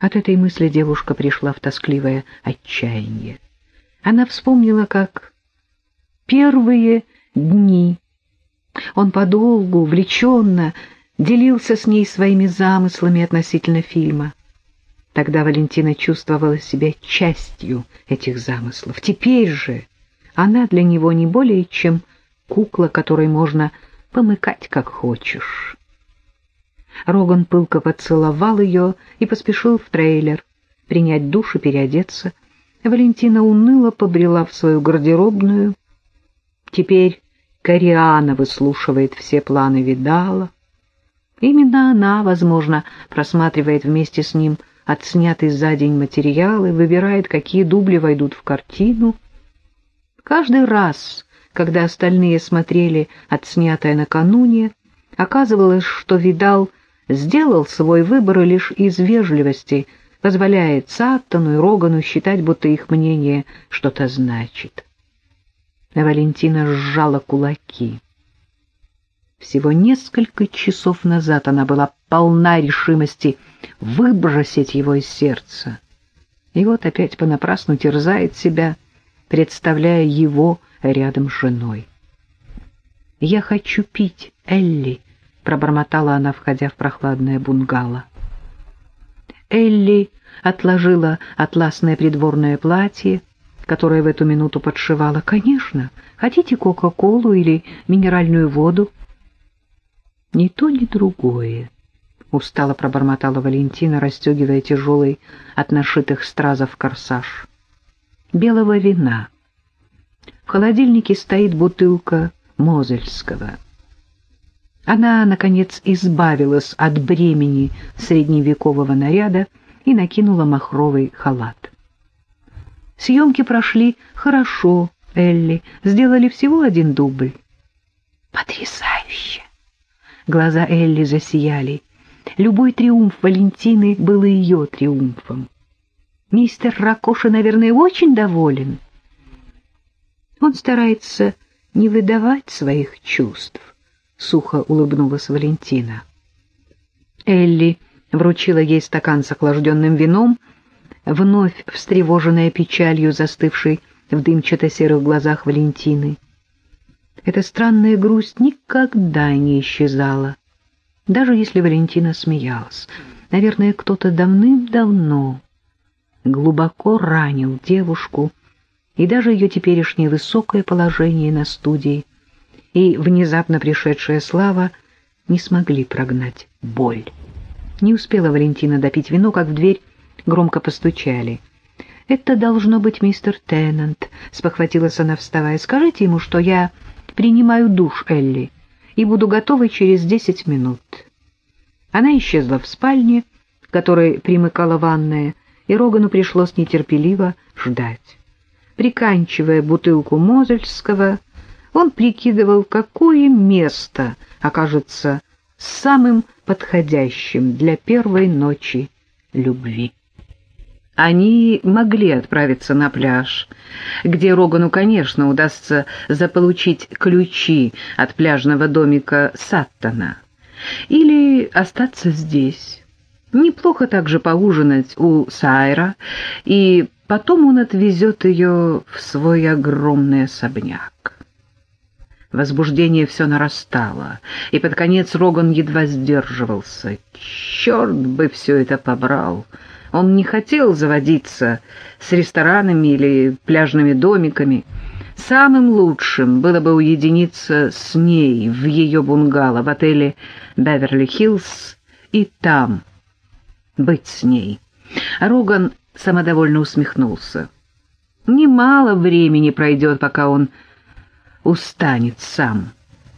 От этой мысли девушка пришла в тоскливое отчаяние. Она вспомнила, как первые дни он подолгу, увлеченно делился с ней своими замыслами относительно фильма. Тогда Валентина чувствовала себя частью этих замыслов. Теперь же она для него не более чем кукла, которой можно помыкать как хочешь. Роган пылко поцеловал ее и поспешил в трейлер принять душ и переодеться. Валентина уныло побрела в свою гардеробную. Теперь Кориана выслушивает все планы Видала. Именно она, возможно, просматривает вместе с ним отснятые за день материалы, выбирает, какие дубли войдут в картину. Каждый раз, когда остальные смотрели отснятое накануне, оказывалось, что Видал сделал свой выбор лишь из вежливости, позволяет Саттону и Рогану считать, будто их мнение что-то значит. Валентина сжала кулаки. Всего несколько часов назад она была полна решимости выбросить его из сердца. И вот опять понапрасну терзает себя, представляя его рядом с женой. «Я хочу пить, Элли», — пробормотала она, входя в прохладное бунгало. Элли отложила атласное придворное платье, которое в эту минуту подшивала. «Конечно, хотите Кока-Колу или минеральную воду?» «Ни то, ни другое», — устало пробормотала Валентина, расстегивая тяжелый от нашитых стразов корсаж. «Белого вина. В холодильнике стоит бутылка Мозельского». Она, наконец, избавилась от бремени средневекового наряда и накинула махровый халат. Съемки прошли хорошо, Элли, сделали всего один дубль. Потрясающе! Глаза Элли засияли. Любой триумф Валентины был ее триумфом. Мистер Ракоша, наверное, очень доволен. Он старается не выдавать своих чувств. — сухо улыбнулась Валентина. Элли вручила ей стакан с охлажденным вином, вновь встревоженная печалью, застывшей в дымчато-серых глазах Валентины. Эта странная грусть никогда не исчезала, даже если Валентина смеялась. Наверное, кто-то давным-давно глубоко ранил девушку, и даже ее теперешнее высокое положение на студии и внезапно пришедшая слава не смогли прогнать боль. Не успела Валентина допить вино, как в дверь громко постучали. «Это должно быть мистер Теннант», — спохватилась она, вставая. «Скажите ему, что я принимаю душ Элли и буду готова через десять минут». Она исчезла в спальне, которой примыкала ванная, и Рогану пришлось нетерпеливо ждать. Приканчивая бутылку Мозельского, он прикидывал, какое место окажется самым подходящим для первой ночи любви. Они могли отправиться на пляж, где Рогану, конечно, удастся заполучить ключи от пляжного домика Саттона, или остаться здесь. Неплохо также поужинать у Сайра, и потом он отвезет ее в свой огромный особняк. Возбуждение все нарастало, и под конец Роган едва сдерживался. Черт бы все это побрал! Он не хотел заводиться с ресторанами или пляжными домиками. Самым лучшим было бы уединиться с ней в ее бунгало в отеле «Беверли-Хиллз» и там быть с ней. Роган самодовольно усмехнулся. Немало времени пройдет, пока он устанет сам.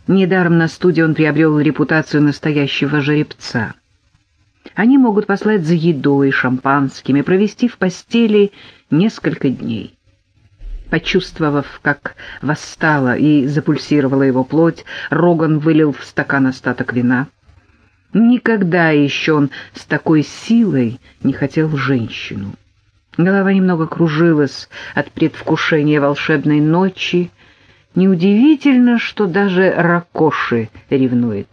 Недаром на студии он приобрел репутацию настоящего жеребца. Они могут послать за едой, шампанскими, провести в постели несколько дней. Почувствовав, как восстала и запульсировала его плоть, Роган вылил в стакан остаток вина. Никогда еще он с такой силой не хотел женщину. Голова немного кружилась от предвкушения волшебной ночи, Неудивительно, что даже Ракоши ревнует.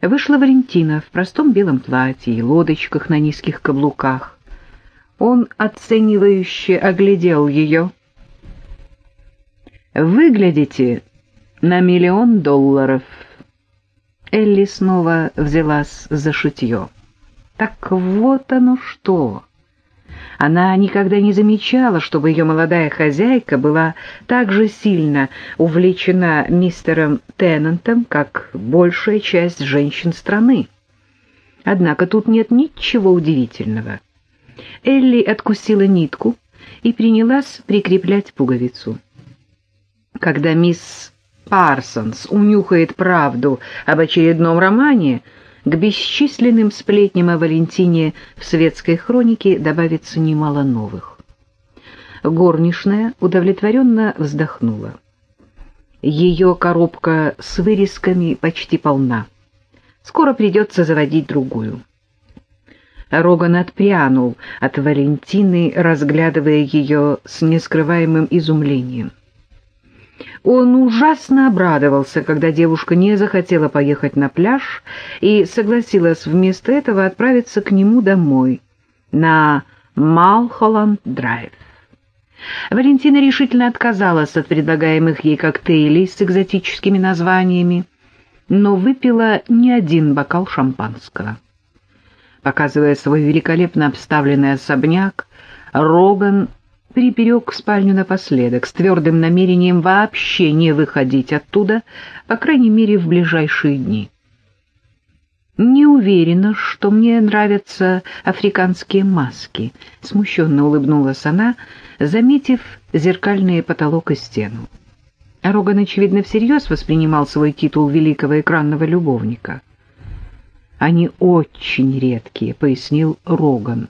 Вышла Валентина в простом белом платье и лодочках на низких каблуках. Он оценивающе оглядел ее. «Выглядите на миллион долларов». Элли снова взялась за шитье. «Так вот оно что!» Она никогда не замечала, чтобы ее молодая хозяйка была так же сильно увлечена мистером Теннантом, как большая часть женщин страны. Однако тут нет ничего удивительного. Элли откусила нитку и принялась прикреплять пуговицу. Когда мисс Парсонс унюхает правду об очередном романе, к бесчисленным сплетням о Валентине в светской хронике добавится немало новых. Горничная удовлетворенно вздохнула. Ее коробка с вырезками почти полна. Скоро придется заводить другую. Роган отпрянул от Валентины, разглядывая ее с нескрываемым изумлением. Он ужасно обрадовался, когда девушка не захотела поехать на пляж и согласилась вместо этого отправиться к нему домой, на Малхолланд-драйв. Валентина решительно отказалась от предлагаемых ей коктейлей с экзотическими названиями, но выпила не один бокал шампанского. Показывая свой великолепно обставленный особняк, Роган приперек спальню напоследок с твердым намерением вообще не выходить оттуда, по крайней мере, в ближайшие дни. «Не уверена, что мне нравятся африканские маски», — смущенно улыбнулась она, заметив зеркальный потолок и стену. Роган, очевидно, всерьез воспринимал свой титул великого экранного любовника. «Они очень редкие», — пояснил Роган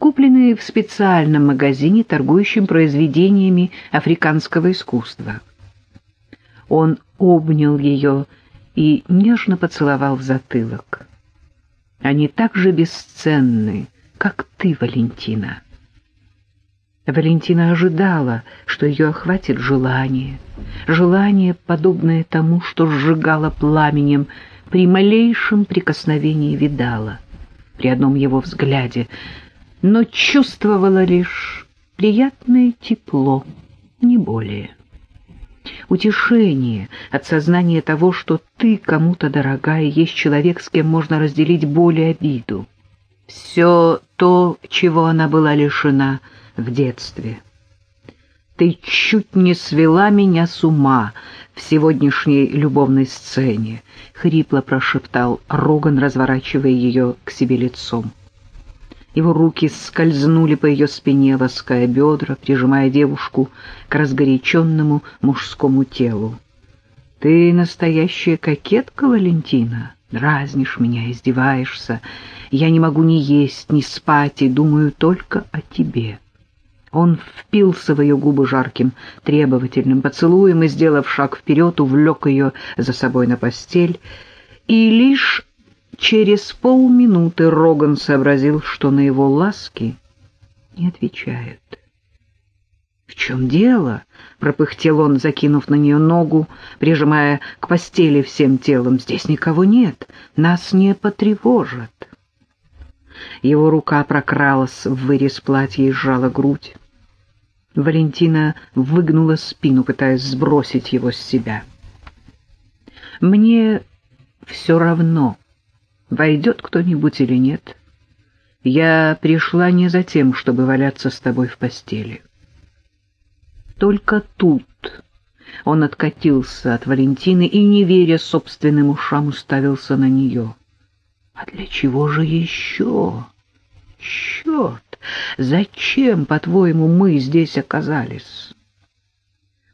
купленные в специальном магазине, торгующем произведениями африканского искусства. Он обнял ее и нежно поцеловал в затылок. Они так же бесценны, как ты, Валентина. Валентина ожидала, что ее охватит желание, желание, подобное тому, что сжигало пламенем при малейшем прикосновении видала, при одном его взгляде, но чувствовала лишь приятное тепло, не более. Утешение от сознания того, что ты кому-то дорогая, есть человек, с кем можно разделить боль и обиду. Все то, чего она была лишена в детстве. Ты чуть не свела меня с ума в сегодняшней любовной сцене, — хрипло прошептал Роган, разворачивая ее к себе лицом. Его руки скользнули по ее спине, лаская бедра, прижимая девушку к разгоряченному мужскому телу. «Ты настоящая кокетка, Валентина? Дразнишь меня, издеваешься. Я не могу ни есть, ни спать и думаю только о тебе». Он впился в ее губы жарким, требовательным поцелуем и, сделав шаг вперед, увлек ее за собой на постель, и лишь Через полминуты Роган сообразил, что на его ласки не отвечают. «В чем дело?» — пропыхтел он, закинув на нее ногу, прижимая к постели всем телом. «Здесь никого нет, нас не потревожат». Его рука прокралась в вырез платья и сжала грудь. Валентина выгнула спину, пытаясь сбросить его с себя. «Мне все равно», войдет кто-нибудь или нет. Я пришла не за тем, чтобы валяться с тобой в постели. Только тут он откатился от Валентины и, не веря собственным ушам, уставился на нее. А для чего же еще? Черт! Зачем, по-твоему, мы здесь оказались?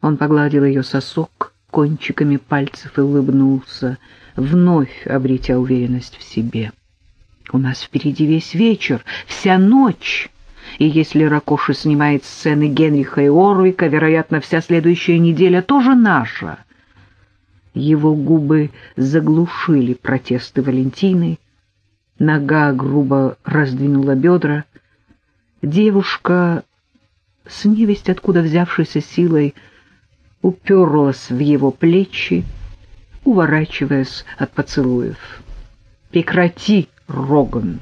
Он погладил ее сосок кончиками пальцев и улыбнулся — вновь обретя уверенность в себе. «У нас впереди весь вечер, вся ночь». И если Ракоши снимает сцены Генриха и Орвика, вероятно, вся следующая неделя тоже наша. Его губы заглушили протесты Валентины. Нога грубо раздвинула бедра. Девушка, с невесть откуда взявшейся силой, уперлась в его плечи, уворачиваясь от поцелуев. Прекрати, Роган.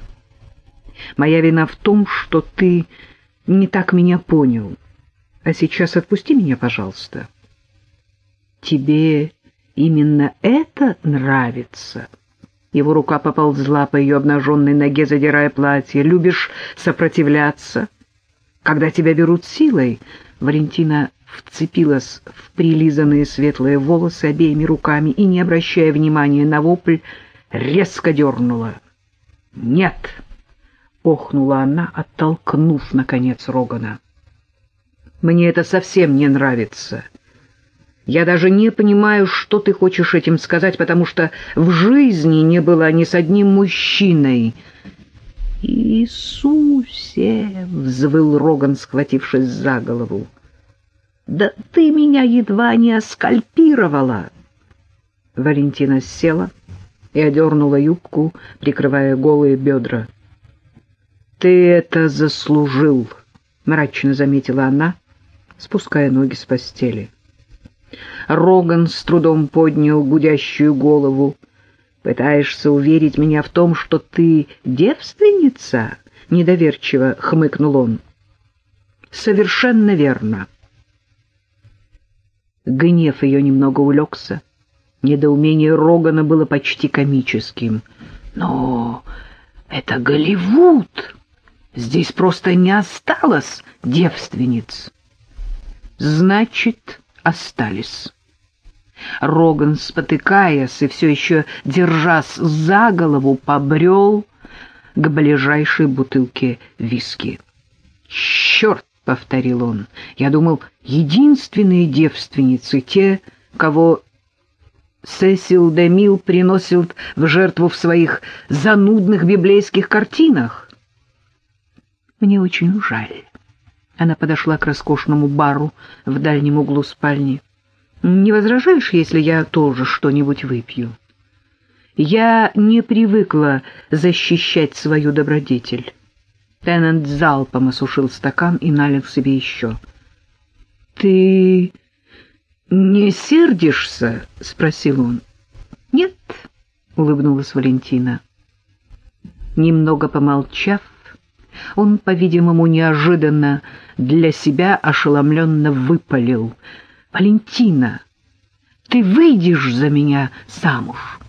Моя вина в том, что ты не так меня понял. А сейчас отпусти меня, пожалуйста. Тебе именно это нравится?» Его рука поползла по ее обнаженной ноге, задирая платье. «Любишь сопротивляться? Когда тебя берут силой?» Валентина вцепилась в прилизанные светлые волосы обеими руками и, не обращая внимания на вопль, резко дернула. «Нет!» — охнула она, оттолкнув, наконец, Рогана. «Мне это совсем не нравится. Я даже не понимаю, что ты хочешь этим сказать, потому что в жизни не была ни с одним мужчиной». «Иисусе!» — взвыл Роган, схватившись за голову. «Да ты меня едва не оскальпировала!» Валентина села и одернула юбку, прикрывая голые бедра. «Ты это заслужил!» — мрачно заметила она, спуская ноги с постели. Роган с трудом поднял гудящую голову. «Пытаешься уверить меня в том, что ты девственница?» — недоверчиво хмыкнул он. «Совершенно верно». Гнев ее немного улегся. Недоумение Рогана было почти комическим. «Но это Голливуд! Здесь просто не осталось девственниц!» «Значит, остались». Роган, спотыкаясь и все еще держась за голову, побрел к ближайшей бутылке виски. «Черт!» — повторил он. «Я думал, единственные девственницы — те, кого Сесил де Мил приносит в жертву в своих занудных библейских картинах». «Мне очень жаль». Она подошла к роскошному бару в дальнем углу спальни. «Не возражаешь, если я тоже что-нибудь выпью?» Я не привыкла защищать свою добродетель. Теннант залпом осушил стакан и налил себе еще. — Ты не сердишься? — спросил он. — Нет, — улыбнулась Валентина. Немного помолчав, он, по-видимому, неожиданно для себя ошеломленно выпалил. — Валентина, ты выйдешь за меня замуж?